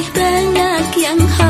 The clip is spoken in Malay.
Masih banyak yang harus